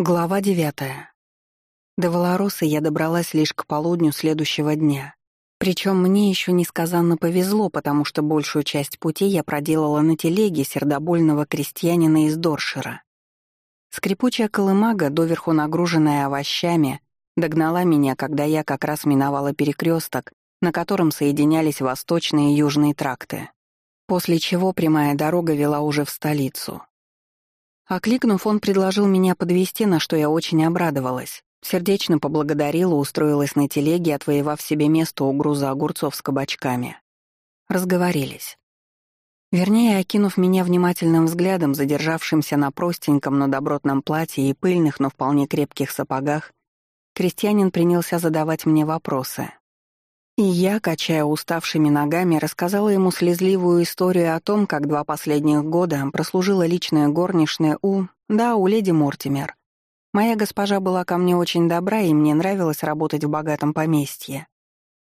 Глава девятая. До Волороса я добралась лишь к полудню следующего дня. Причем мне еще несказанно повезло, потому что большую часть пути я проделала на телеге сердобольного крестьянина из Доршера. Скрипучая колымага, доверху нагруженная овощами, догнала меня, когда я как раз миновала перекресток, на котором соединялись восточные и южные тракты. После чего прямая дорога вела уже в столицу. Окликнув, он предложил меня подвести, на что я очень обрадовалась. Сердечно поблагодарила, устроилась на телеге, отвоевав себе место у груза огурцов с кабачками. Разговорились. Вернее, окинув меня внимательным взглядом, задержавшимся на простеньком, но добротном платье и пыльных, но вполне крепких сапогах, крестьянин принялся задавать мне вопросы. Я, качая уставшими ногами, рассказала ему слезливую историю о том, как два последних года прослужила личная горничная у... Да, у леди Мортимер. Моя госпожа была ко мне очень добра, и мне нравилось работать в богатом поместье.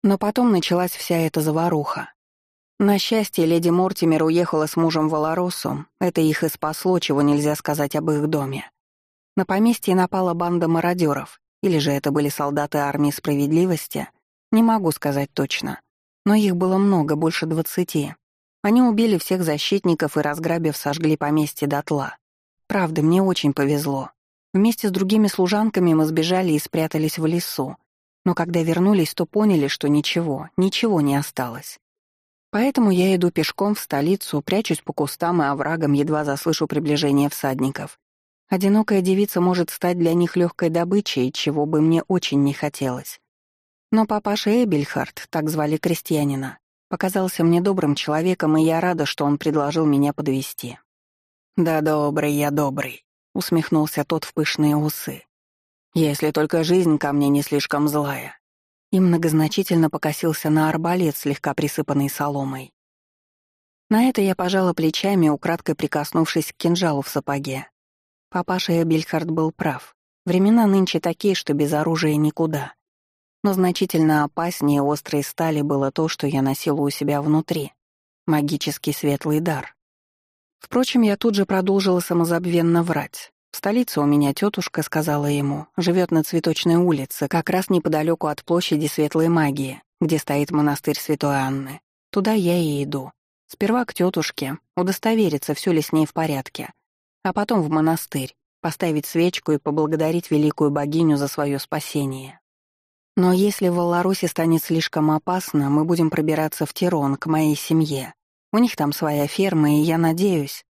Но потом началась вся эта заваруха. На счастье, леди Мортимер уехала с мужем в Аларосу, это их и спасло, чего нельзя сказать об их доме. На поместье напала банда мародеров, или же это были солдаты армии справедливости — не могу сказать точно. Но их было много, больше двадцати. Они убили всех защитников и, разграбив, сожгли поместье дотла. Правда, мне очень повезло. Вместе с другими служанками мы сбежали и спрятались в лесу. Но когда вернулись, то поняли, что ничего, ничего не осталось. Поэтому я иду пешком в столицу, прячусь по кустам и оврагам, едва заслышу приближение всадников. Одинокая девица может стать для них легкой добычей, чего бы мне очень не хотелось. Но папаша Эбельхард, так звали крестьянина, показался мне добрым человеком, и я рада, что он предложил меня подвести. «Да добрый я добрый», — усмехнулся тот в пышные усы. «Если только жизнь ко мне не слишком злая». И многозначительно покосился на арбалет, слегка присыпанный соломой. На это я пожала плечами, украдкой прикоснувшись к кинжалу в сапоге. Папаша Эбельхард был прав. Времена нынче такие, что без оружия никуда. Но значительно опаснее острой стали было то, что я носила у себя внутри — магический светлый дар. Впрочем, я тут же продолжила самозабвенно врать. В столице у меня тетушка, сказала ему, живет на Цветочной улице, как раз неподалеку от площади Светлой Магии, где стоит монастырь Святой Анны. Туда я и иду. Сперва к тетушке, удостовериться, все ли с ней в порядке, а потом в монастырь, поставить свечку и поблагодарить великую богиню за свое спасение. Но если в Валарусе станет слишком опасно, мы будем пробираться в Тирон, к моей семье. У них там своя ферма, и я надеюсь...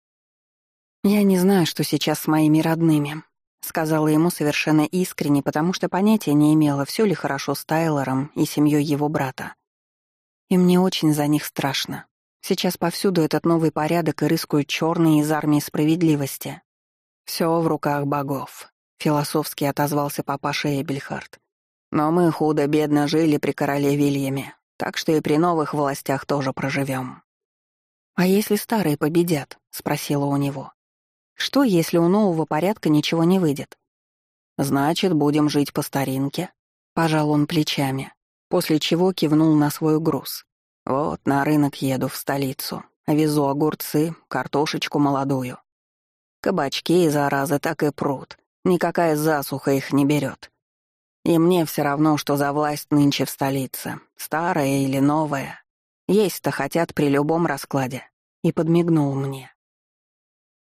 Я не знаю, что сейчас с моими родными, сказала ему совершенно искренне, потому что понятия не имела, все ли хорошо с Тайлором и семьей его брата. И мне очень за них страшно. Сейчас повсюду этот новый порядок и рыскают черные из армии справедливости. Все в руках богов, философски отозвался папаша Эбельхард. Но мы худо-бедно жили при короле Вильяме, так что и при новых властях тоже проживем. «А если старые победят?» — спросила у него. «Что, если у нового порядка ничего не выйдет?» «Значит, будем жить по старинке», — пожал он плечами, после чего кивнул на свой груз. «Вот на рынок еду в столицу, везу огурцы, картошечку молодую. Кабачки и заразы так и прут, никакая засуха их не берет. И мне все равно, что за власть нынче в столице, старая или новая. Есть-то хотят при любом раскладе. И подмигнул мне.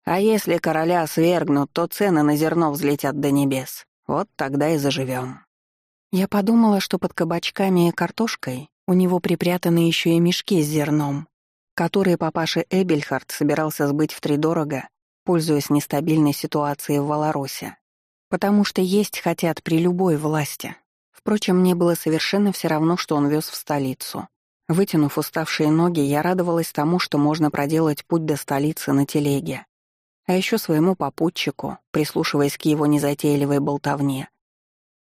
А если короля свергнут, то цены на зерно взлетят до небес. Вот тогда и заживем. Я подумала, что под кабачками и картошкой у него припрятаны еще и мешки с зерном, которые папаша Эбельхард собирался сбыть втридорого, пользуясь нестабильной ситуацией в Валаросе потому что есть хотят при любой власти. Впрочем, мне было совершенно все равно, что он вез в столицу. Вытянув уставшие ноги, я радовалась тому, что можно проделать путь до столицы на телеге. А еще своему попутчику, прислушиваясь к его незатейливой болтовне.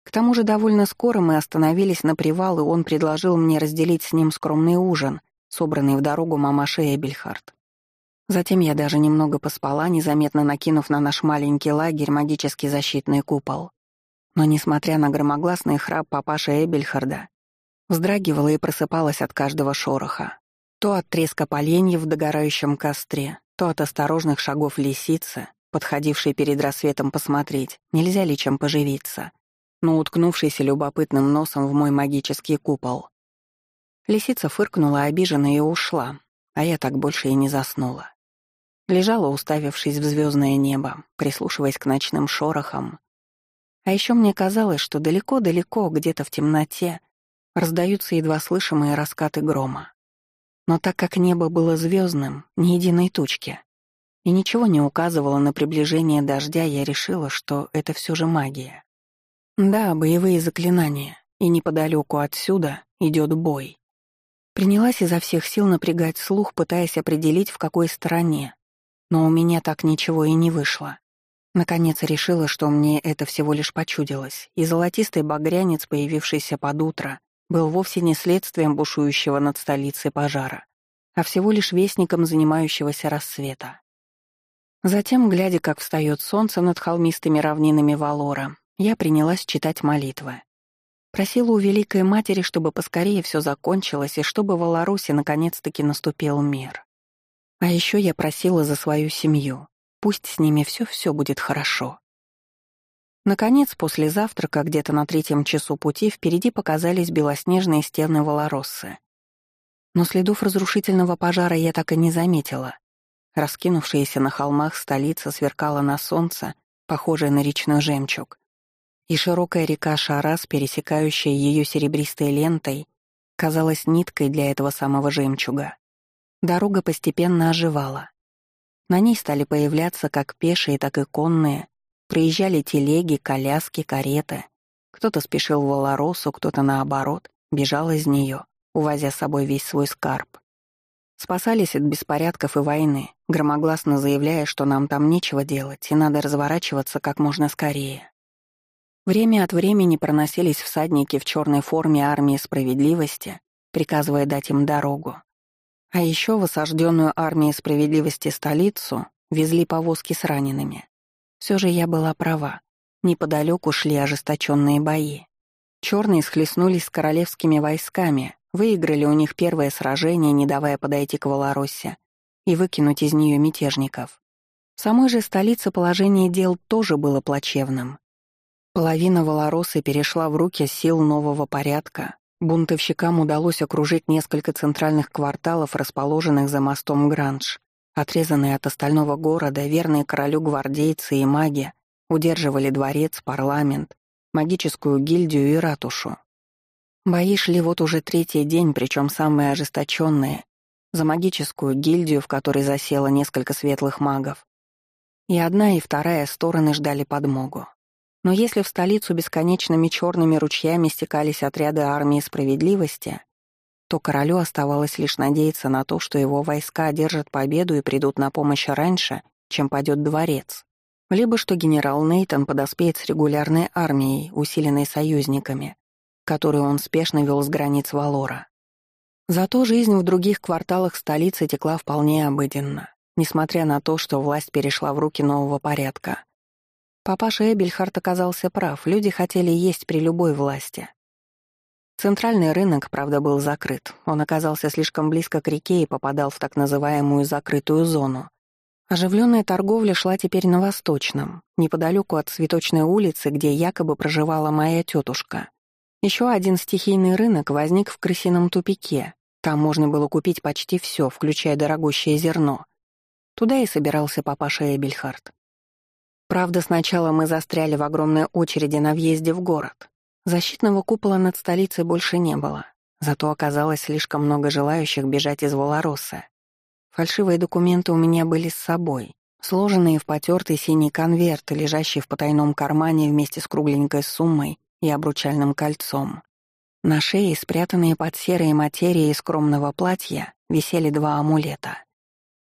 К тому же довольно скоро мы остановились на привал, и он предложил мне разделить с ним скромный ужин, собранный в дорогу мамашей Эбельхард. Затем я даже немного поспала, незаметно накинув на наш маленький лагерь магический защитный купол. Но, несмотря на громогласный храп папаши Эбельхарда, вздрагивала и просыпалась от каждого шороха. То от треска поленьев в догорающем костре, то от осторожных шагов лисицы, подходивший перед рассветом посмотреть, нельзя ли чем поживиться, но уткнувшийся любопытным носом в мой магический купол. Лисица фыркнула обиженно и ушла, а я так больше и не заснула. Лежала, уставившись в звездное небо, прислушиваясь к ночным шорохам. А еще мне казалось, что далеко-далеко, где-то в темноте, раздаются едва слышимые раскаты грома. Но так как небо было звездным, ни единой тучки, и ничего не указывало на приближение дождя, я решила, что это все же магия. Да, боевые заклинания, и неподалеку отсюда идет бой. Принялась изо всех сил напрягать слух, пытаясь определить, в какой стороне. Но у меня так ничего и не вышло. Наконец решила, что мне это всего лишь почудилось, и золотистый багрянец, появившийся под утро, был вовсе не следствием бушующего над столицей пожара, а всего лишь вестником занимающегося рассвета. Затем, глядя, как встает солнце над холмистыми равнинами Валора, я принялась читать молитвы. Просила у Великой Матери, чтобы поскорее все закончилось и чтобы в Аларусе наконец-таки наступил мир. А еще я просила за свою семью. Пусть с ними все-все будет хорошо. Наконец, после завтрака, где-то на третьем часу пути, впереди показались белоснежные стены Волороссы. Но следов разрушительного пожара я так и не заметила. Раскинувшаяся на холмах столица сверкала на солнце, похожая на речной жемчуг. И широкая река Шарас, пересекающая ее серебристой лентой, казалась ниткой для этого самого жемчуга. Дорога постепенно оживала. На ней стали появляться как пешие, так и конные, Приезжали телеги, коляски, кареты. Кто-то спешил в Волоросу, кто-то, наоборот, бежал из нее, увозя с собой весь свой скарб. Спасались от беспорядков и войны, громогласно заявляя, что нам там нечего делать и надо разворачиваться как можно скорее. Время от времени проносились всадники в черной форме армии справедливости, приказывая дать им дорогу. А еще в осажденную армией справедливости столицу везли повозки с ранеными. Все же я была права. Неподалеку шли ожесточенные бои. Черные схлестнулись с королевскими войсками, выиграли у них первое сражение, не давая подойти к Волоросе и выкинуть из нее мятежников. В самой же столице положение дел тоже было плачевным. Половина Волоросы перешла в руки сил нового порядка. Бунтовщикам удалось окружить несколько центральных кварталов, расположенных за мостом Гранж. Отрезанные от остального города, верные королю гвардейцы и маги удерживали дворец, парламент, магическую гильдию и ратушу. Бои шли вот уже третий день, причем самые ожесточенные, за магическую гильдию, в которой засело несколько светлых магов. И одна, и вторая стороны ждали подмогу. Но если в столицу бесконечными черными ручьями стекались отряды армии справедливости, то королю оставалось лишь надеяться на то, что его войска одержат победу и придут на помощь раньше, чем падет дворец, либо что генерал Нейтон подоспеет с регулярной армией, усиленной союзниками, которую он спешно вел с границ Валора. Зато жизнь в других кварталах столицы текла вполне обыденно, несмотря на то, что власть перешла в руки нового порядка. Папаша Эбельхард оказался прав, люди хотели есть при любой власти, Центральный рынок, правда, был закрыт. Он оказался слишком близко к реке и попадал в так называемую закрытую зону. Оживленная торговля шла теперь на Восточном, неподалеку от Цветочной улицы, где якобы проживала моя тетушка. Еще один стихийный рынок возник в крысином тупике. Там можно было купить почти все, включая дорогущее зерно. Туда и собирался папаша Эбельхард. Правда, сначала мы застряли в огромной очереди на въезде в город. Защитного купола над столицей больше не было, зато оказалось слишком много желающих бежать из Волороса. Фальшивые документы у меня были с собой, сложенные в потертый синий конверт, лежащий в потайном кармане вместе с кругленькой суммой и обручальным кольцом. На шее, спрятанные под серой материей скромного платья, висели два амулета.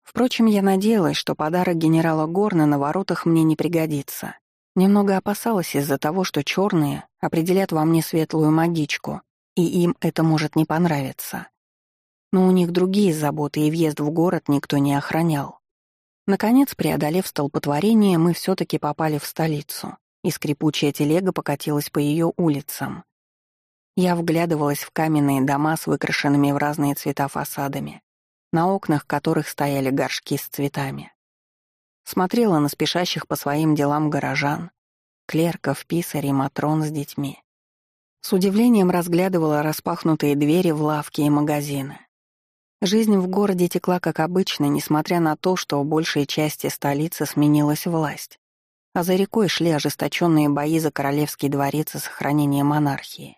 Впрочем, я надеялась, что подарок генерала Горна на воротах мне не пригодится. Немного опасалась из-за того, что черные определят во мне светлую магичку, и им это может не понравиться. Но у них другие заботы, и въезд в город никто не охранял. Наконец, преодолев столпотворение, мы все-таки попали в столицу, и скрипучая телега покатилась по ее улицам. Я вглядывалась в каменные дома с выкрашенными в разные цвета фасадами, на окнах которых стояли горшки с цветами. Смотрела на спешащих по своим делам горожан, клерков, писарей, матрон с детьми. С удивлением разглядывала распахнутые двери в лавки и магазины. Жизнь в городе текла как обычно, несмотря на то, что в большей части столицы сменилась власть, а за рекой шли ожесточенные бои за королевский дворец и сохранение монархии.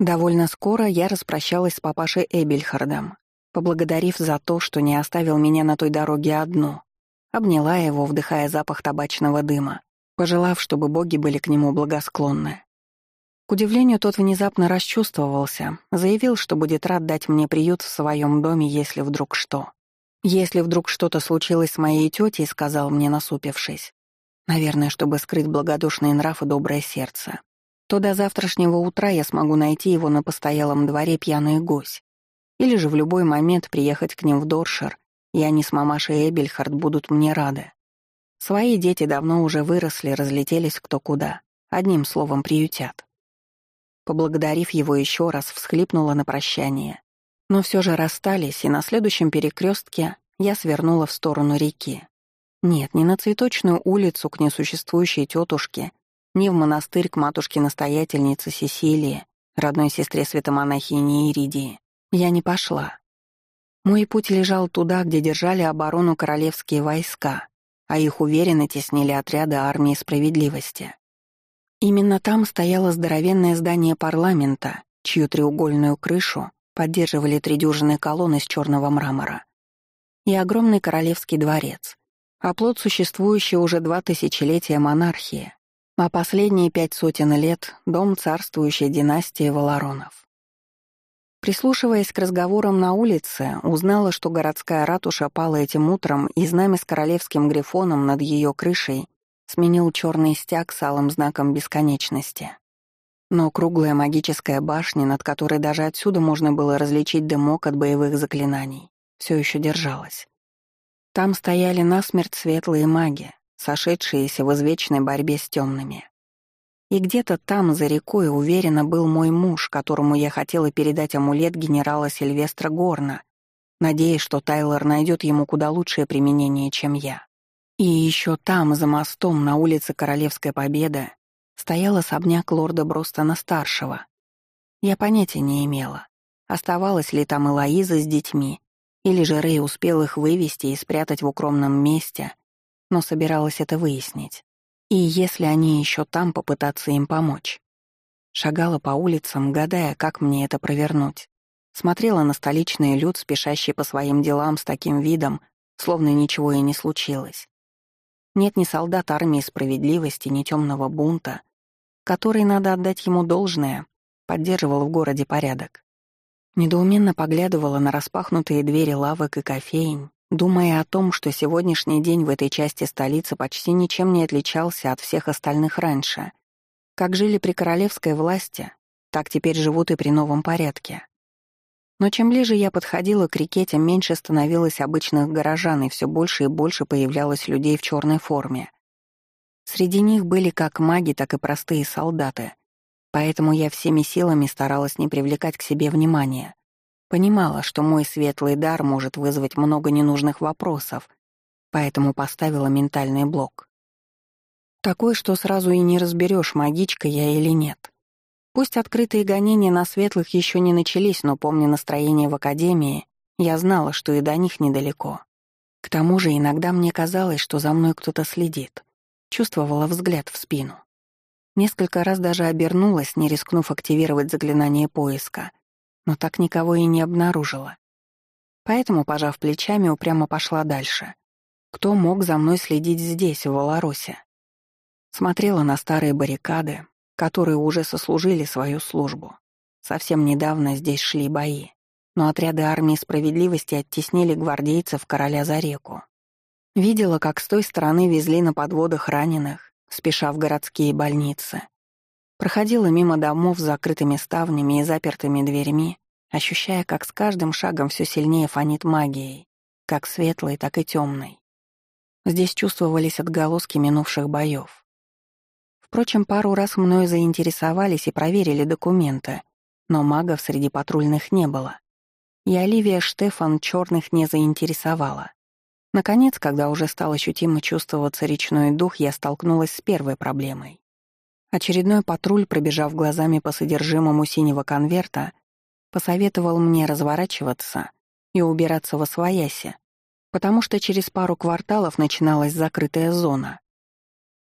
Довольно скоро я распрощалась с папашей Эбельхардом, поблагодарив за то, что не оставил меня на той дороге одну. Обняла его, вдыхая запах табачного дыма, пожелав, чтобы боги были к нему благосклонны. К удивлению, тот внезапно расчувствовался, заявил, что будет рад дать мне приют в своем доме, если вдруг что. Если вдруг что-то случилось с моей тетей, сказал мне, насупившись. Наверное, чтобы скрыть благодушный нрав и доброе сердце то до завтрашнего утра я смогу найти его на постоялом дворе пьяный гусь. Или же в любой момент приехать к ним в Доршер, и они с мамашей Эбельхард будут мне рады. Свои дети давно уже выросли, разлетелись кто куда, одним словом приютят. Поблагодарив его еще раз, всхлипнула на прощание. Но все же расстались, и на следующем перекрестке я свернула в сторону реки. Нет, не на цветочную улицу к несуществующей тетушке ни в монастырь к матушке-настоятельнице Сесилии, родной сестре святомонахини Иридии, я не пошла. Мой путь лежал туда, где держали оборону королевские войска, а их уверенно теснили отряды армии справедливости. Именно там стояло здоровенное здание парламента, чью треугольную крышу поддерживали три дюжины колонн из черного мрамора, и огромный королевский дворец, оплот существующей уже два тысячелетия монархии, а последние пять сотен лет — дом царствующей династии Валаронов. Прислушиваясь к разговорам на улице, узнала, что городская ратуша пала этим утром, и знамя с королевским грифоном над ее крышей сменил черный стяг с алым знаком бесконечности. Но круглая магическая башня, над которой даже отсюда можно было различить дымок от боевых заклинаний, все еще держалась. Там стояли насмерть светлые маги, сошедшиеся в извечной борьбе с темными. И где-то там, за рекой, уверенно был мой муж, которому я хотела передать амулет генерала Сильвестра Горна, надеясь, что Тайлор найдет ему куда лучшее применение, чем я. И еще там, за мостом, на улице Королевская Победа, стоял особняк лорда Бростона-старшего. Я понятия не имела, оставалась ли там Элоиза с детьми, или же Рэй успел их вывести и спрятать в укромном месте, но собиралась это выяснить. И если они еще там, попытаться им помочь. Шагала по улицам, гадая, как мне это провернуть. Смотрела на столичный люд, спешащий по своим делам с таким видом, словно ничего и не случилось. Нет ни солдат армии справедливости, ни темного бунта, который, надо отдать ему должное, поддерживал в городе порядок. Недоуменно поглядывала на распахнутые двери лавок и кофейн, думая о том, что сегодняшний день в этой части столицы почти ничем не отличался от всех остальных раньше. Как жили при королевской власти, так теперь живут и при новом порядке. Но чем ближе я подходила к реке, тем меньше становилось обычных горожан, и все больше и больше появлялось людей в черной форме. Среди них были как маги, так и простые солдаты. Поэтому я всеми силами старалась не привлекать к себе внимания, Понимала, что мой светлый дар может вызвать много ненужных вопросов, поэтому поставила ментальный блок. Такой, что сразу и не разберешь, магичка я или нет. Пусть открытые гонения на светлых еще не начались, но помня настроение в академии, я знала, что и до них недалеко. К тому же иногда мне казалось, что за мной кто-то следит. Чувствовала взгляд в спину. Несколько раз даже обернулась, не рискнув активировать заклинание поиска но так никого и не обнаружила. Поэтому, пожав плечами, упрямо пошла дальше. Кто мог за мной следить здесь, в Волоросе? Смотрела на старые баррикады, которые уже сослужили свою службу. Совсем недавно здесь шли бои, но отряды армии справедливости оттеснили гвардейцев короля за реку. Видела, как с той стороны везли на подводах раненых, спеша в городские больницы, Проходила мимо домов с закрытыми ставнями и запертыми дверьми, ощущая, как с каждым шагом все сильнее фонит магией, как светлой, так и темной. Здесь чувствовались отголоски минувших боев. Впрочем, пару раз мною заинтересовались и проверили документы, но магов среди патрульных не было. и Оливия Штефан черных не заинтересовала. Наконец, когда уже стал ощутимо чувствоваться речной дух, я столкнулась с первой проблемой. Очередной патруль, пробежав глазами по содержимому синего конверта, посоветовал мне разворачиваться и убираться во свояси, потому что через пару кварталов начиналась закрытая зона.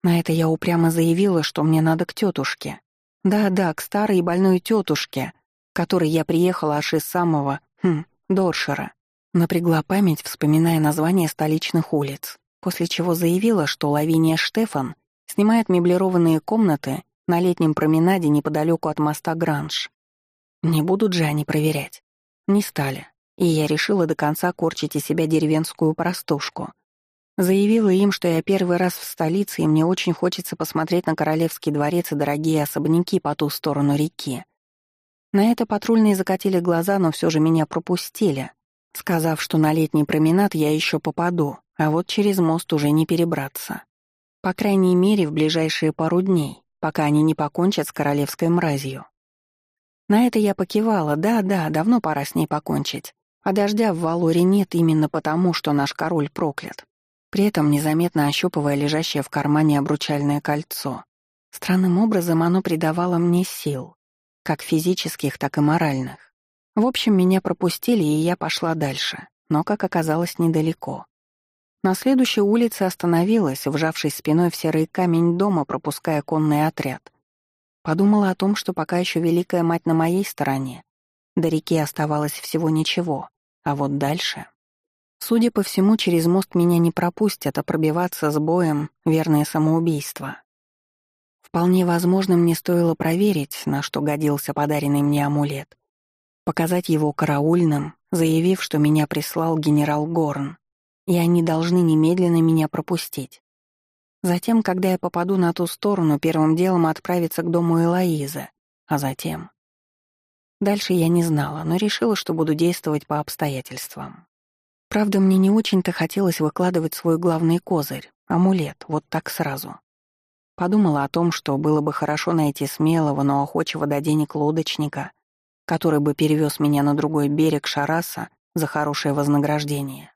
На это я упрямо заявила, что мне надо к тетушке. Да-да, к старой и больной тетушке, которой я приехала аж из самого, хм, Доршера. Напрягла память, вспоминая название столичных улиц, после чего заявила, что Лавиния Штефан снимает меблированные комнаты на летнем променаде неподалеку от моста Гранж. Не будут же они проверять. Не стали, и я решила до конца корчить из себя деревенскую простушку. Заявила им, что я первый раз в столице, и мне очень хочется посмотреть на Королевский дворец и дорогие особняки по ту сторону реки. На это патрульные закатили глаза, но все же меня пропустили, сказав, что на летний променад я еще попаду, а вот через мост уже не перебраться. По крайней мере, в ближайшие пару дней, пока они не покончат с королевской мразью. На это я покивала, да-да, давно пора с ней покончить. А дождя в Валоре нет именно потому, что наш король проклят. При этом незаметно ощупывая лежащее в кармане обручальное кольцо. Странным образом оно придавало мне сил, как физических, так и моральных. В общем, меня пропустили, и я пошла дальше, но, как оказалось, недалеко. На следующей улице остановилась, вжавшись спиной в серый камень дома, пропуская конный отряд. Подумала о том, что пока еще Великая Мать на моей стороне. До реки оставалось всего ничего, а вот дальше... Судя по всему, через мост меня не пропустят, а пробиваться с боем — верное самоубийство. Вполне возможно, мне стоило проверить, на что годился подаренный мне амулет показать его караульным, заявив, что меня прислал генерал Горн, и они должны немедленно меня пропустить. Затем, когда я попаду на ту сторону, первым делом отправиться к дому Элоизы, а затем... Дальше я не знала, но решила, что буду действовать по обстоятельствам. Правда, мне не очень-то хотелось выкладывать свой главный козырь — амулет, вот так сразу. Подумала о том, что было бы хорошо найти смелого, но охочего до денег лодочника — который бы перевез меня на другой берег Шараса за хорошее вознаграждение.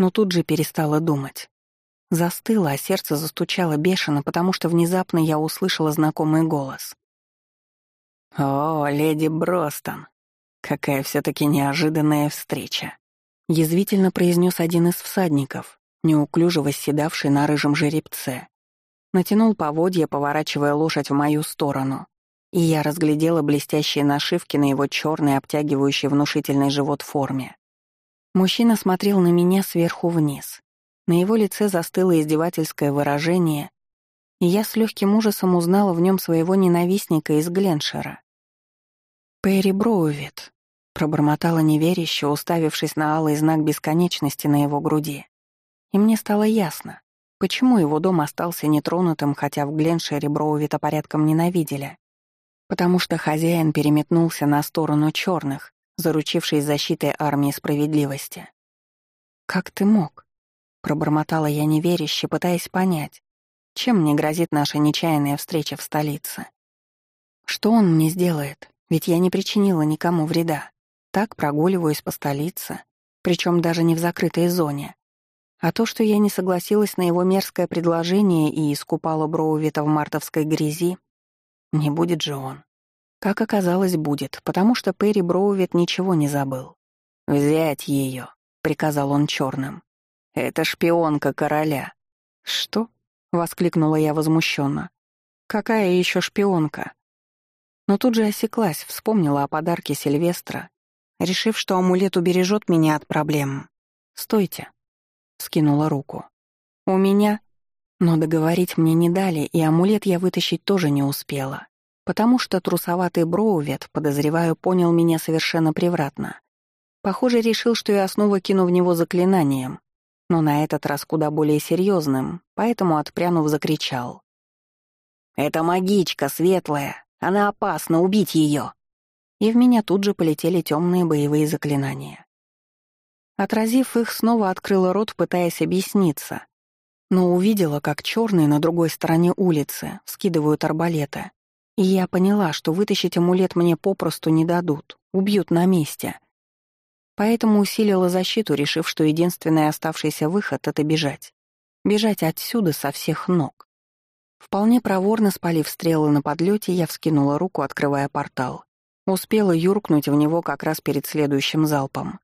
Но тут же перестала думать. Застыла, а сердце застучало бешено, потому что внезапно я услышала знакомый голос. «О, леди Бростон, какая все таки неожиданная встреча!» Язвительно произнес один из всадников, неуклюже восседавший на рыжем жеребце. Натянул поводья, поворачивая лошадь в мою сторону, и я разглядела блестящие нашивки на его черной, обтягивающей внушительный живот форме. Мужчина смотрел на меня сверху вниз. На его лице застыло издевательское выражение, и я с легким ужасом узнала в нем своего ненавистника из Гленшера. «Перри Броувит», — пробормотала неверяще, уставившись на алый знак бесконечности на его груди. И мне стало ясно, почему его дом остался нетронутым, хотя в Гленшере Броувита порядком ненавидели потому что хозяин переметнулся на сторону черных, заручившись защитой армии справедливости. «Как ты мог?» — пробормотала я неверяще, пытаясь понять, чем мне грозит наша нечаянная встреча в столице. Что он мне сделает? Ведь я не причинила никому вреда. Так прогуливаюсь по столице, причем даже не в закрытой зоне. А то, что я не согласилась на его мерзкое предложение и искупала Броувита в мартовской грязи, не будет же он. Как оказалось, будет, потому что Перри Броувит ничего не забыл. «Взять ее», — приказал он черным. «Это шпионка короля». «Что?» — воскликнула я возмущенно. «Какая еще шпионка?» Но тут же осеклась, вспомнила о подарке Сильвестра, решив, что амулет убережет меня от проблем. «Стойте», — скинула руку. «У меня но договорить мне не дали, и амулет я вытащить тоже не успела, потому что трусоватый Броувет, подозреваю, понял меня совершенно превратно. Похоже, решил, что я снова кину в него заклинанием, но на этот раз куда более серьезным, поэтому, отпрянув, закричал. «Это магичка светлая! Она опасна, убить ее!» И в меня тут же полетели темные боевые заклинания. Отразив их, снова открыла рот, пытаясь объясниться, но увидела, как черные на другой стороне улицы скидывают арбалеты. И я поняла, что вытащить амулет мне попросту не дадут, убьют на месте. Поэтому усилила защиту, решив, что единственный оставшийся выход — это бежать. Бежать отсюда со всех ног. Вполне проворно спалив стрелы на подлете, я вскинула руку, открывая портал. Успела юркнуть в него как раз перед следующим залпом.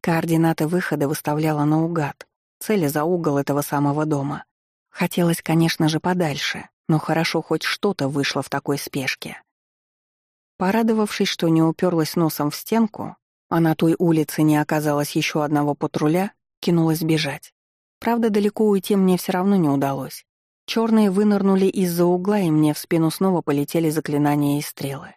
Координаты выхода выставляла наугад, цели за угол этого самого дома. Хотелось, конечно же, подальше, но хорошо хоть что-то вышло в такой спешке. Порадовавшись, что не уперлась носом в стенку, а на той улице не оказалось еще одного патруля, кинулась бежать. Правда, далеко уйти мне все равно не удалось. Черные вынырнули из-за угла, и мне в спину снова полетели заклинания и стрелы.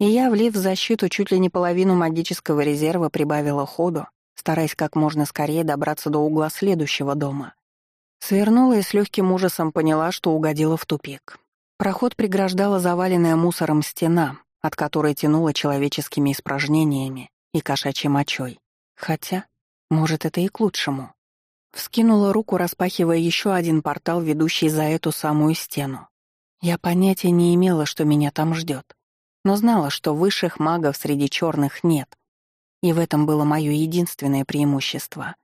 И я, влив в защиту чуть ли не половину магического резерва, прибавила ходу, стараясь как можно скорее добраться до угла следующего дома. Свернула и с легким ужасом поняла, что угодила в тупик. Проход преграждала заваленная мусором стена, от которой тянуло человеческими испражнениями и кошачьей мочой. Хотя, может, это и к лучшему. Вскинула руку, распахивая еще один портал, ведущий за эту самую стену. Я понятия не имела, что меня там ждет, но знала, что высших магов среди черных нет. И в этом было мое единственное преимущество.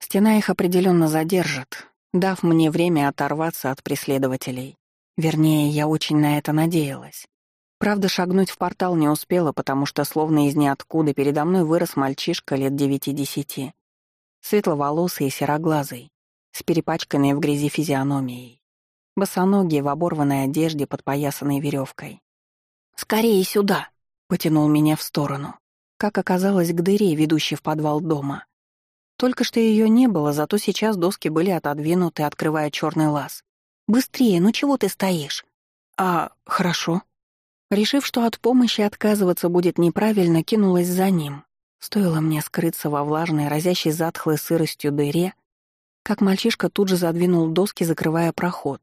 Стена их определенно задержит, дав мне время оторваться от преследователей. Вернее, я очень на это надеялась. Правда, шагнуть в портал не успела, потому что словно из ниоткуда передо мной вырос мальчишка лет девяти-десяти. Светловолосый и сероглазый, с перепачканной в грязи физиономией. Босоногий в оборванной одежде, подпоясанной веревкой. «Скорее сюда!» — потянул меня в сторону. Как оказалось, к дыре, ведущей в подвал дома. Только что ее не было, зато сейчас доски были отодвинуты, открывая черный лаз. «Быстрее, ну чего ты стоишь?» «А, хорошо», Решив, что от помощи отказываться будет неправильно, кинулась за ним. Стоило мне скрыться во влажной, разящей затхлой сыростью дыре, как мальчишка тут же задвинул доски, закрывая проход.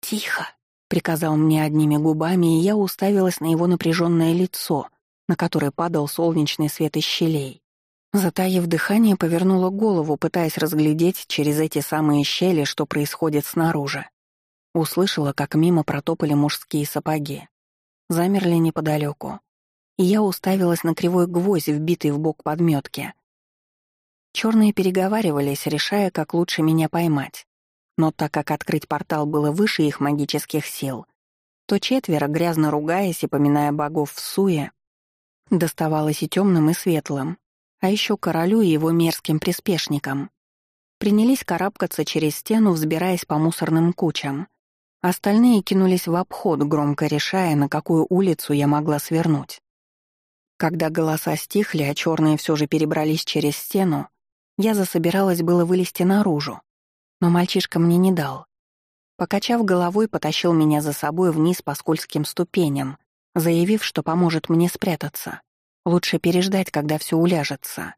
«Тихо!» — приказал мне одними губами, и я уставилась на его напряженное лицо, на которое падал солнечный свет из щелей. Затаив дыхание, повернула голову, пытаясь разглядеть через эти самые щели, что происходит снаружи. Услышала, как мимо протопали мужские сапоги замерли неподалеку, и я уставилась на кривой гвоздь, вбитый в бок подметки. Черные переговаривались, решая, как лучше меня поймать. Но так как открыть портал было выше их магических сил, то четверо, грязно ругаясь и поминая богов в суе, доставалось и темным, и светлым, а еще королю и его мерзким приспешникам. Принялись карабкаться через стену, взбираясь по мусорным кучам. Остальные кинулись в обход, громко решая, на какую улицу я могла свернуть. Когда голоса стихли, а черные все же перебрались через стену, я засобиралась было вылезти наружу, но мальчишка мне не дал. Покачав головой, потащил меня за собой вниз по скользким ступеням, заявив, что поможет мне спрятаться. Лучше переждать, когда все уляжется.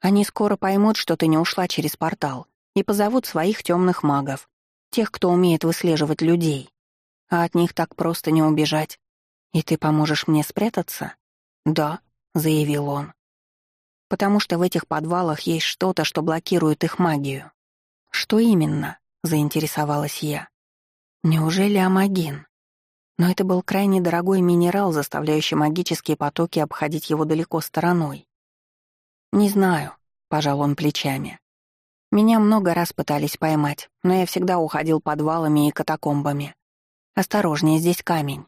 Они скоро поймут, что ты не ушла через портал, и позовут своих темных магов, Тех, кто умеет выслеживать людей. А от них так просто не убежать. И ты поможешь мне спрятаться? Да, заявил он. Потому что в этих подвалах есть что-то, что блокирует их магию. Что именно? заинтересовалась я. Неужели амагин? Но это был крайне дорогой минерал, заставляющий магические потоки обходить его далеко стороной. «Не знаю», — пожал он плечами. Меня много раз пытались поймать, но я всегда уходил подвалами и катакомбами. Осторожнее, здесь камень.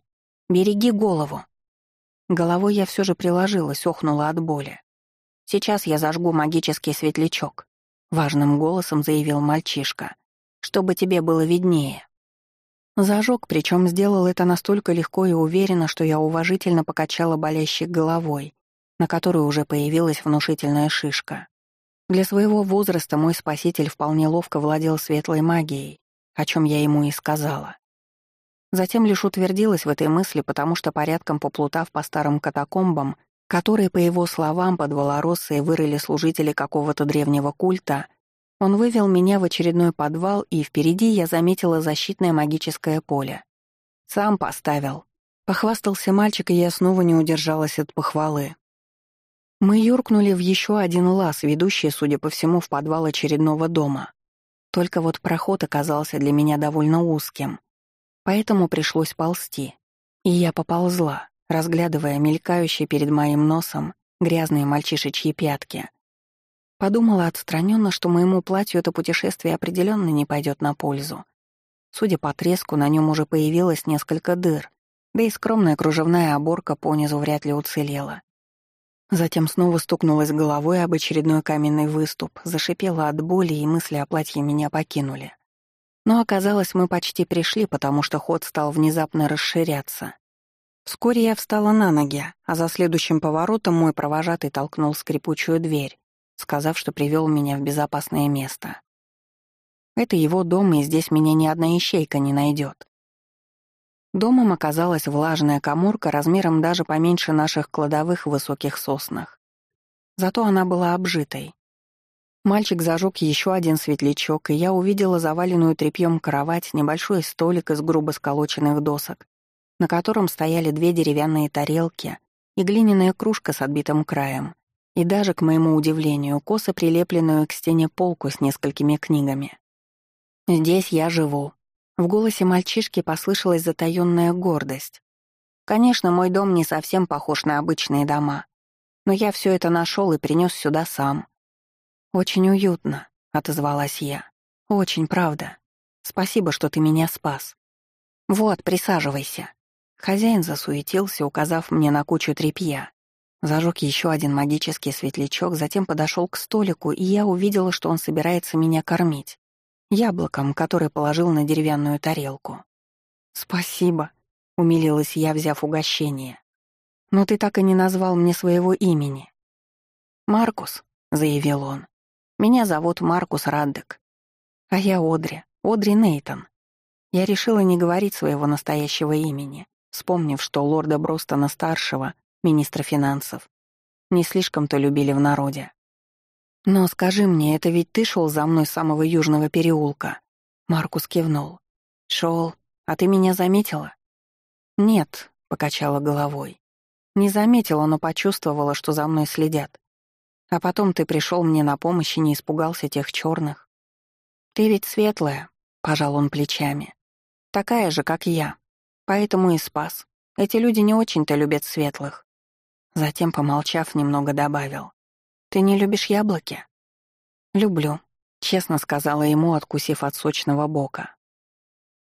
Береги голову. Головой я все же приложилась, охнула от боли. Сейчас я зажгу магический светлячок, важным голосом заявил мальчишка, чтобы тебе было виднее. Зажег, причем сделал это настолько легко и уверенно, что я уважительно покачала болящей головой, на которой уже появилась внушительная шишка. Для своего возраста мой спаситель вполне ловко владел светлой магией, о чем я ему и сказала. Затем лишь утвердилась в этой мысли, потому что порядком поплутав по старым катакомбам, которые, по его словам, под волоросые вырыли служители какого-то древнего культа, он вывел меня в очередной подвал, и впереди я заметила защитное магическое поле. «Сам поставил». Похвастался мальчик, и я снова не удержалась от похвалы. Мы юркнули в еще один лаз, ведущий, судя по всему, в подвал очередного дома. Только вот проход оказался для меня довольно узким, поэтому пришлось ползти. И я поползла, разглядывая мелькающий перед моим носом грязные мальчишечьи пятки. Подумала отстраненно, что моему платью это путешествие определенно не пойдет на пользу. Судя по треску, на нем уже появилось несколько дыр, да и скромная кружевная оборка понизу вряд ли уцелела. Затем снова стукнулась головой об очередной каменный выступ, зашипела от боли, и мысли о платье меня покинули. Но оказалось, мы почти пришли, потому что ход стал внезапно расширяться. Вскоре я встала на ноги, а за следующим поворотом мой провожатый толкнул скрипучую дверь, сказав, что привел меня в безопасное место. Это его дом, и здесь меня ни одна ищейка не найдет. Домом оказалась влажная коморка размером даже поменьше наших кладовых высоких соснах. Зато она была обжитой. Мальчик зажег еще один светлячок, и я увидела заваленную тряпьем кровать, небольшой столик из грубо сколоченных досок, на котором стояли две деревянные тарелки и глиняная кружка с отбитым краем, и даже, к моему удивлению, косо прилепленную к стене полку с несколькими книгами. «Здесь я живу», в голосе мальчишки послышалась затаённая гордость. Конечно, мой дом не совсем похож на обычные дома, но я все это нашел и принес сюда сам. Очень уютно, отозвалась я. Очень, правда. Спасибо, что ты меня спас. Вот, присаживайся. Хозяин засуетился, указав мне на кучу тряпья. Зажег еще один магический светлячок, затем подошел к столику, и я увидела, что он собирается меня кормить яблоком, которое положил на деревянную тарелку. «Спасибо», — умилилась я, взяв угощение. «Но ты так и не назвал мне своего имени». «Маркус», — заявил он. «Меня зовут Маркус Раддек. А я Одри, Одри Нейтон. Я решила не говорить своего настоящего имени, вспомнив, что лорда Бростона-старшего, министра финансов, не слишком-то любили в народе. «Но скажи мне, это ведь ты шел за мной с самого южного переулка?» Маркус кивнул. Шел, а ты меня заметила?» «Нет», — покачала головой. «Не заметила, но почувствовала, что за мной следят. А потом ты пришел мне на помощь и не испугался тех черных. Ты ведь светлая», — пожал он плечами. «Такая же, как я. Поэтому и спас. Эти люди не очень-то любят светлых». Затем, помолчав, немного добавил. «Ты не любишь яблоки?» «Люблю», — честно сказала ему, откусив от сочного бока.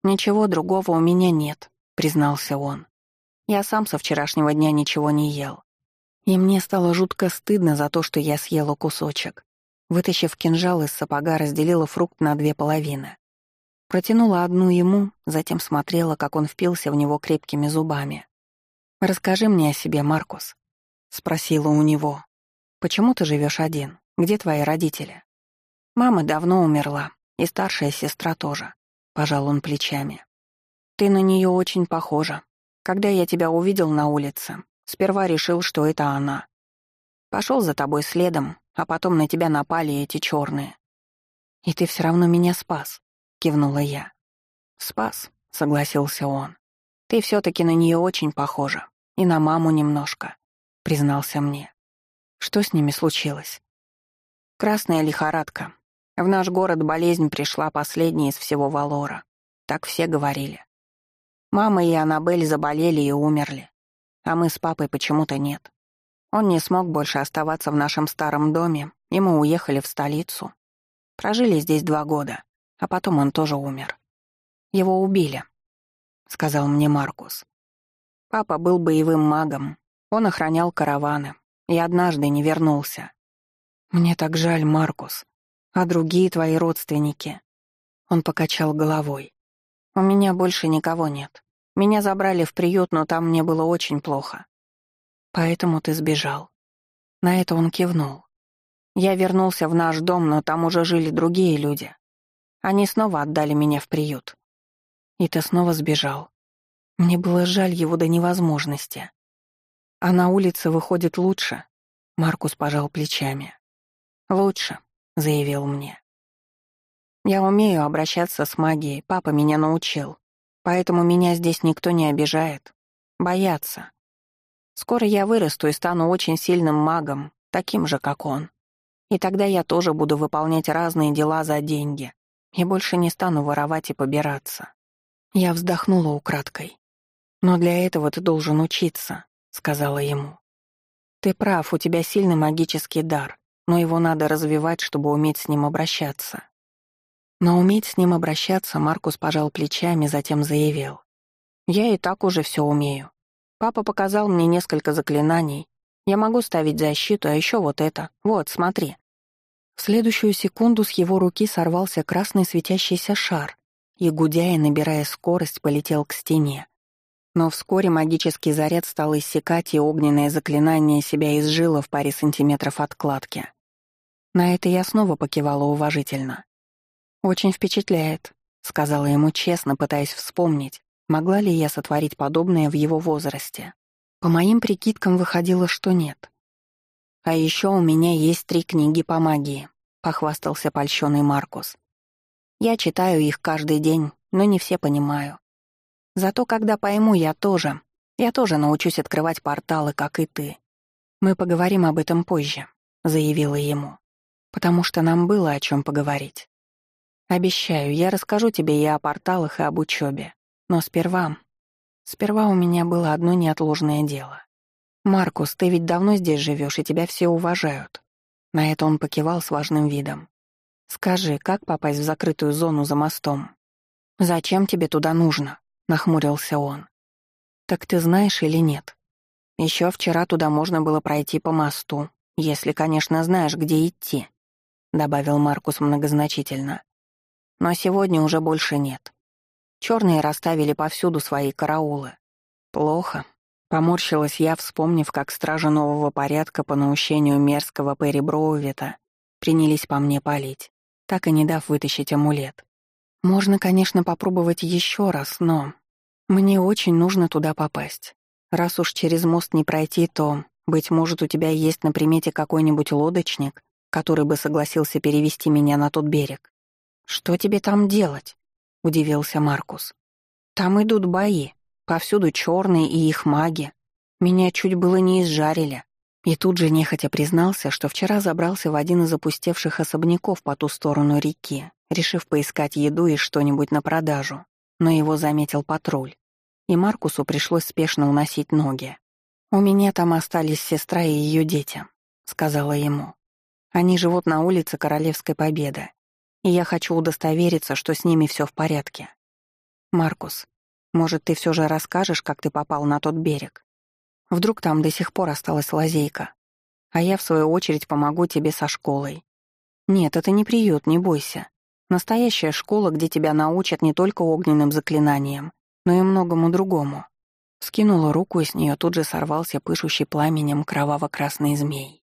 «Ничего другого у меня нет», — признался он. «Я сам со вчерашнего дня ничего не ел. И мне стало жутко стыдно за то, что я съела кусочек. Вытащив кинжал из сапога, разделила фрукт на две половины. Протянула одну ему, затем смотрела, как он впился в него крепкими зубами. «Расскажи мне о себе, Маркус», — спросила у него. «Почему ты живешь один? Где твои родители?» «Мама давно умерла, и старшая сестра тоже», — пожал он плечами. «Ты на нее очень похожа. Когда я тебя увидел на улице, сперва решил, что это она. Пошел за тобой следом, а потом на тебя напали эти черные. «И ты все равно меня спас», — кивнула я. «Спас», — согласился он. «Ты все таки на нее очень похожа. И на маму немножко», — признался мне. Что с ними случилось? Красная лихорадка. В наш город болезнь пришла последняя из всего Валора. Так все говорили. Мама и Аннабель заболели и умерли. А мы с папой почему-то нет. Он не смог больше оставаться в нашем старом доме, и мы уехали в столицу. Прожили здесь два года, а потом он тоже умер. Его убили, — сказал мне Маркус. Папа был боевым магом, он охранял караваны, и однажды не вернулся. Мне так жаль, Маркус. А другие твои родственники? Он покачал головой. У меня больше никого нет. Меня забрали в приют, но там мне было очень плохо. Поэтому ты сбежал. На это он кивнул. Я вернулся в наш дом, но там уже жили другие люди. Они снова отдали меня в приют. И ты снова сбежал. Мне было жаль его до невозможности. А на улице выходит лучше. Маркус пожал плечами. Лучше, заявил мне. Я умею обращаться с магией, папа меня научил. Поэтому меня здесь никто не обижает. Боятся. Скоро я вырасту и стану очень сильным магом, таким же, как он. И тогда я тоже буду выполнять разные дела за деньги. И больше не стану воровать и побираться. Я вздохнула украдкой. Но для этого ты должен учиться. — сказала ему. Ты прав, у тебя сильный магический дар, но его надо развивать, чтобы уметь с ним обращаться. Но уметь с ним обращаться Маркус пожал плечами, затем заявил. «Я и так уже все умею. Папа показал мне несколько заклинаний. Я могу ставить защиту, а еще вот это. Вот, смотри». В следующую секунду с его руки сорвался красный светящийся шар и, гудя и набирая скорость, полетел к стене. Но вскоре магический заряд стал иссякать, и огненное заклинание себя изжило в паре сантиметров от кладки. На это я снова покивала уважительно. «Очень впечатляет», — сказала ему честно, пытаясь вспомнить, могла ли я сотворить подобное в его возрасте. По моим прикидкам выходило, что нет. «А еще у меня есть три книги по магии», — похвастался польщенный Маркус. «Я читаю их каждый день, но не все понимаю. Зато когда пойму, я тоже. Я тоже научусь открывать порталы, как и ты. Мы поговорим об этом позже», — заявила ему. «Потому что нам было о чем поговорить. Обещаю, я расскажу тебе и о порталах, и об учебе. Но сперва... Сперва у меня было одно неотложное дело. «Маркус, ты ведь давно здесь живешь, и тебя все уважают». На это он покивал с важным видом. «Скажи, как попасть в закрытую зону за мостом?» «Зачем тебе туда нужно?» — нахмурился он. «Так ты знаешь или нет? Еще вчера туда можно было пройти по мосту, если, конечно, знаешь, где идти», — добавил Маркус многозначительно. «Но сегодня уже больше нет. Черные расставили повсюду свои караулы. Плохо». Поморщилась я, вспомнив, как стражи нового порядка по наущению мерзкого Перри принялись по мне палить, так и не дав вытащить амулет. Можно, конечно, попробовать еще раз, но мне очень нужно туда попасть. Раз уж через мост не пройти, то, быть может, у тебя есть на примете какой-нибудь лодочник, который бы согласился перевести меня на тот берег. Что тебе там делать? удивился Маркус. Там идут бои, повсюду черные и их маги. Меня чуть было не изжарили. И тут же нехотя признался, что вчера забрался в один из опустевших особняков по ту сторону реки, решив поискать еду и что-нибудь на продажу, но его заметил патруль, и Маркусу пришлось спешно уносить ноги. «У меня там остались сестра и ее дети», — сказала ему. «Они живут на улице Королевской Победы, и я хочу удостовериться, что с ними все в порядке. Маркус, может, ты все же расскажешь, как ты попал на тот берег? Вдруг там до сих пор осталась лазейка, а я, в свою очередь, помогу тебе со школой. Нет, это не приют, не бойся. Настоящая школа, где тебя научат не только огненным заклинаниям, но и многому другому. Скинула руку, и с нее тут же сорвался пышущий пламенем кроваво-красный змей.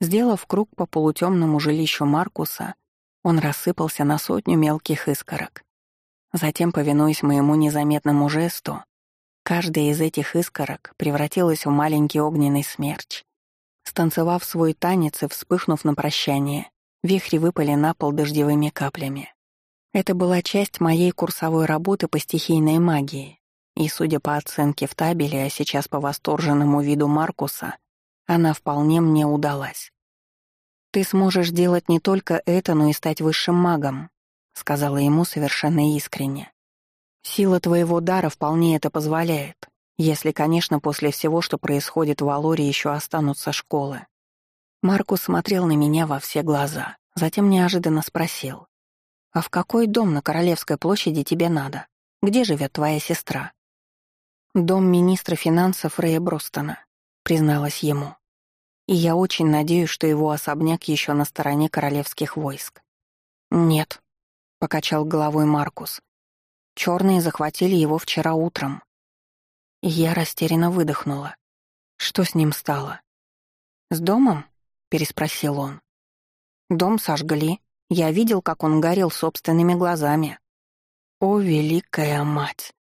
Сделав круг по полутемному жилищу Маркуса, он рассыпался на сотню мелких искорок. Затем, повинуясь моему незаметному жесту, каждая из этих искорок превратилась в маленький огненный смерч. Станцевав свой танец и вспыхнув на прощание, Вихри выпали на пол дождевыми каплями. Это была часть моей курсовой работы по стихийной магии, и, судя по оценке в табеле, а сейчас по восторженному виду Маркуса, она вполне мне удалась. «Ты сможешь делать не только это, но и стать высшим магом», — сказала ему совершенно искренне. «Сила твоего дара вполне это позволяет, если, конечно, после всего, что происходит в Алоре, еще останутся школы. Маркус смотрел на меня во все глаза, затем неожиданно спросил. «А в какой дом на Королевской площади тебе надо? Где живет твоя сестра?» «Дом министра финансов Рэя Бростона», — призналась ему. «И я очень надеюсь, что его особняк еще на стороне королевских войск». «Нет», — покачал головой Маркус. «Черные захватили его вчера утром». Я растерянно выдохнула. Что с ним стало? «С домом?» переспросил он. Дом сожгли. Я видел, как он горел собственными глазами. О, великая мать!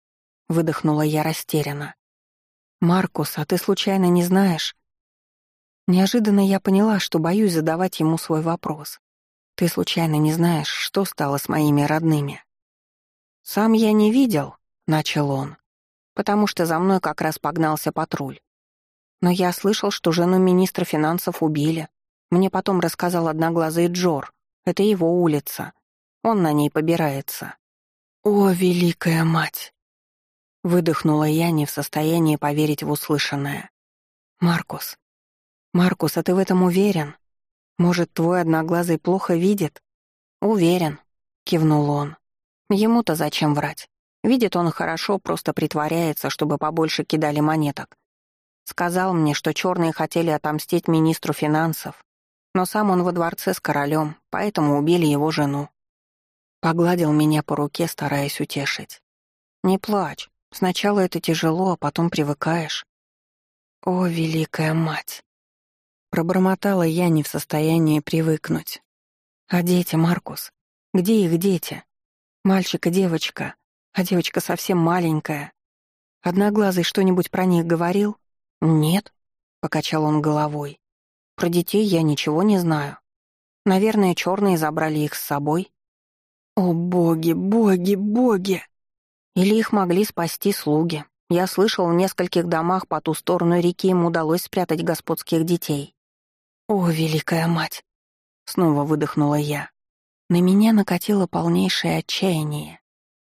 выдохнула я растерянно. Маркус, а ты случайно не знаешь? Неожиданно я поняла, что боюсь задавать ему свой вопрос. Ты случайно не знаешь, что стало с моими родными? Сам я не видел, начал он, потому что за мной как раз погнался патруль. Но я слышал, что жену министра финансов убили, мне потом рассказал одноглазый Джор. Это его улица. Он на ней побирается. «О, великая мать!» Выдохнула я, не в состоянии поверить в услышанное. «Маркус, «Маркус, а ты в этом уверен? Может, твой одноглазый плохо видит?» «Уверен», — кивнул он. «Ему-то зачем врать? Видит он хорошо, просто притворяется, чтобы побольше кидали монеток. Сказал мне, что черные хотели отомстить министру финансов, но сам он во дворце с королем, поэтому убили его жену. Погладил меня по руке, стараясь утешить. «Не плачь. Сначала это тяжело, а потом привыкаешь». «О, великая мать!» Пробормотала я не в состоянии привыкнуть. «А дети, Маркус? Где их дети? Мальчик и девочка, а девочка совсем маленькая. Одноглазый что-нибудь про них говорил?» «Нет», — покачал он головой. «Про детей я ничего не знаю. Наверное, черные забрали их с собой». «О, боги, боги, боги!» Или их могли спасти слуги. Я слышал, в нескольких домах по ту сторону реки им удалось спрятать господских детей. «О, великая мать!» — снова выдохнула я. На меня накатило полнейшее отчаяние.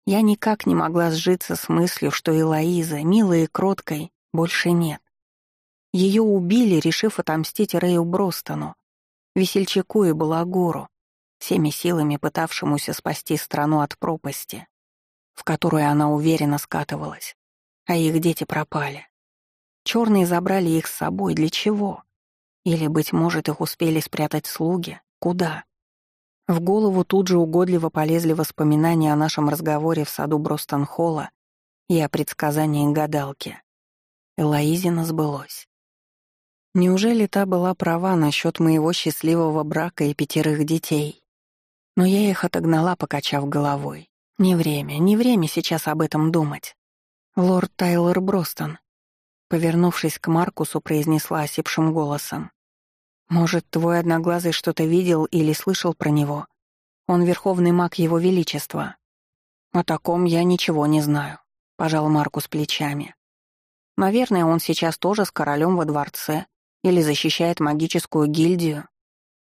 Я никак не могла сжиться с мыслью, что Элоиза, милой и кроткой, больше нет. Ее убили, решив отомстить Рэю Бростону, весельчаку и балагуру, всеми силами пытавшемуся спасти страну от пропасти, в которую она уверенно скатывалась, а их дети пропали. Черные забрали их с собой для чего? Или, быть может, их успели спрятать слуги? Куда? В голову тут же угодливо полезли воспоминания о нашем разговоре в саду Бростон-Холла и о предсказании гадалки. Элоизина сбылось. Неужели та была права насчет моего счастливого брака и пятерых детей? Но я их отогнала, покачав головой. Не время, не время сейчас об этом думать. Лорд Тайлор Бростон, повернувшись к Маркусу, произнесла осипшим голосом. «Может, твой одноглазый что-то видел или слышал про него? Он верховный маг его величества». «О таком я ничего не знаю», — пожал Маркус плечами. «Наверное, он сейчас тоже с королем во дворце, или защищает магическую гильдию.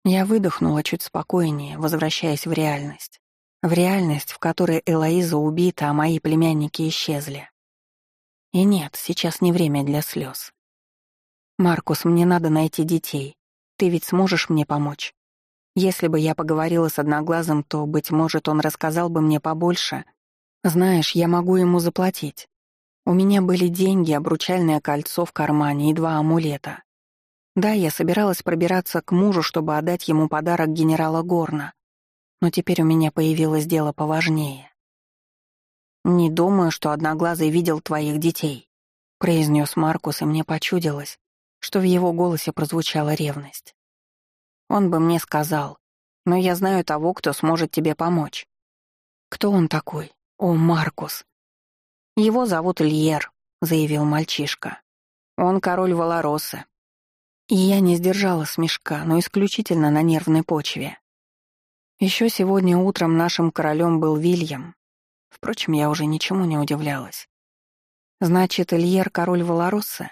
Я выдохнула чуть спокойнее, возвращаясь в реальность. В реальность, в которой Элоиза убита, а мои племянники исчезли. И нет, сейчас не время для слез. «Маркус, мне надо найти детей. Ты ведь сможешь мне помочь? Если бы я поговорила с Одноглазым, то, быть может, он рассказал бы мне побольше. Знаешь, я могу ему заплатить. У меня были деньги, обручальное кольцо в кармане и два амулета. Да, я собиралась пробираться к мужу, чтобы отдать ему подарок генерала Горна. Но теперь у меня появилось дело поважнее. «Не думаю, что Одноглазый видел твоих детей», — произнес Маркус, и мне почудилось, что в его голосе прозвучала ревность. «Он бы мне сказал, но я знаю того, кто сможет тебе помочь». «Кто он такой? О, Маркус!» «Его зовут Льер», — заявил мальчишка. «Он король Валоросы, и я не сдержала смешка, но исключительно на нервной почве. Еще сегодня утром нашим королем был Вильям. Впрочем, я уже ничему не удивлялась. Значит, Ильер — король Валароссы?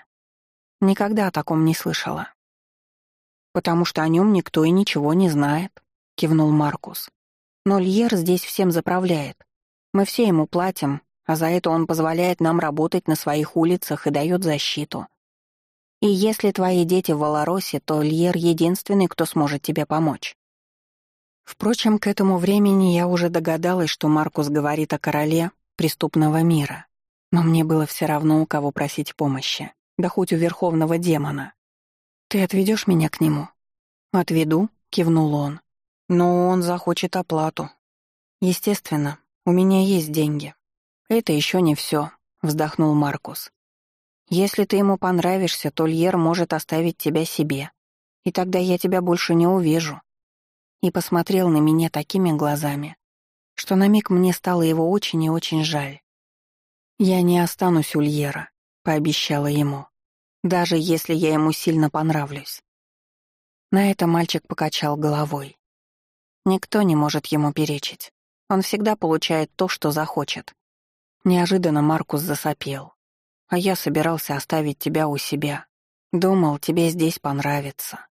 Никогда о таком не слышала. «Потому что о нем никто и ничего не знает», — кивнул Маркус. «Но Льер здесь всем заправляет. Мы все ему платим, а за это он позволяет нам работать на своих улицах и дает защиту. И если твои дети в Валаросе, то Льер — единственный, кто сможет тебе помочь. Впрочем, к этому времени я уже догадалась, что Маркус говорит о короле преступного мира. Но мне было все равно, у кого просить помощи. Да хоть у верховного демона. «Ты отведешь меня к нему?» «Отведу», — кивнул он. «Но он захочет оплату». «Естественно, у меня есть деньги». «Это еще не все», — вздохнул Маркус. Если ты ему понравишься, то Льер может оставить тебя себе, и тогда я тебя больше не увижу». И посмотрел на меня такими глазами, что на миг мне стало его очень и очень жаль. «Я не останусь у Льера», — пообещала ему, «даже если я ему сильно понравлюсь». На это мальчик покачал головой. Никто не может ему перечить. Он всегда получает то, что захочет. Неожиданно Маркус засопел. А я собирался оставить тебя у себя. Думал, тебе здесь понравится.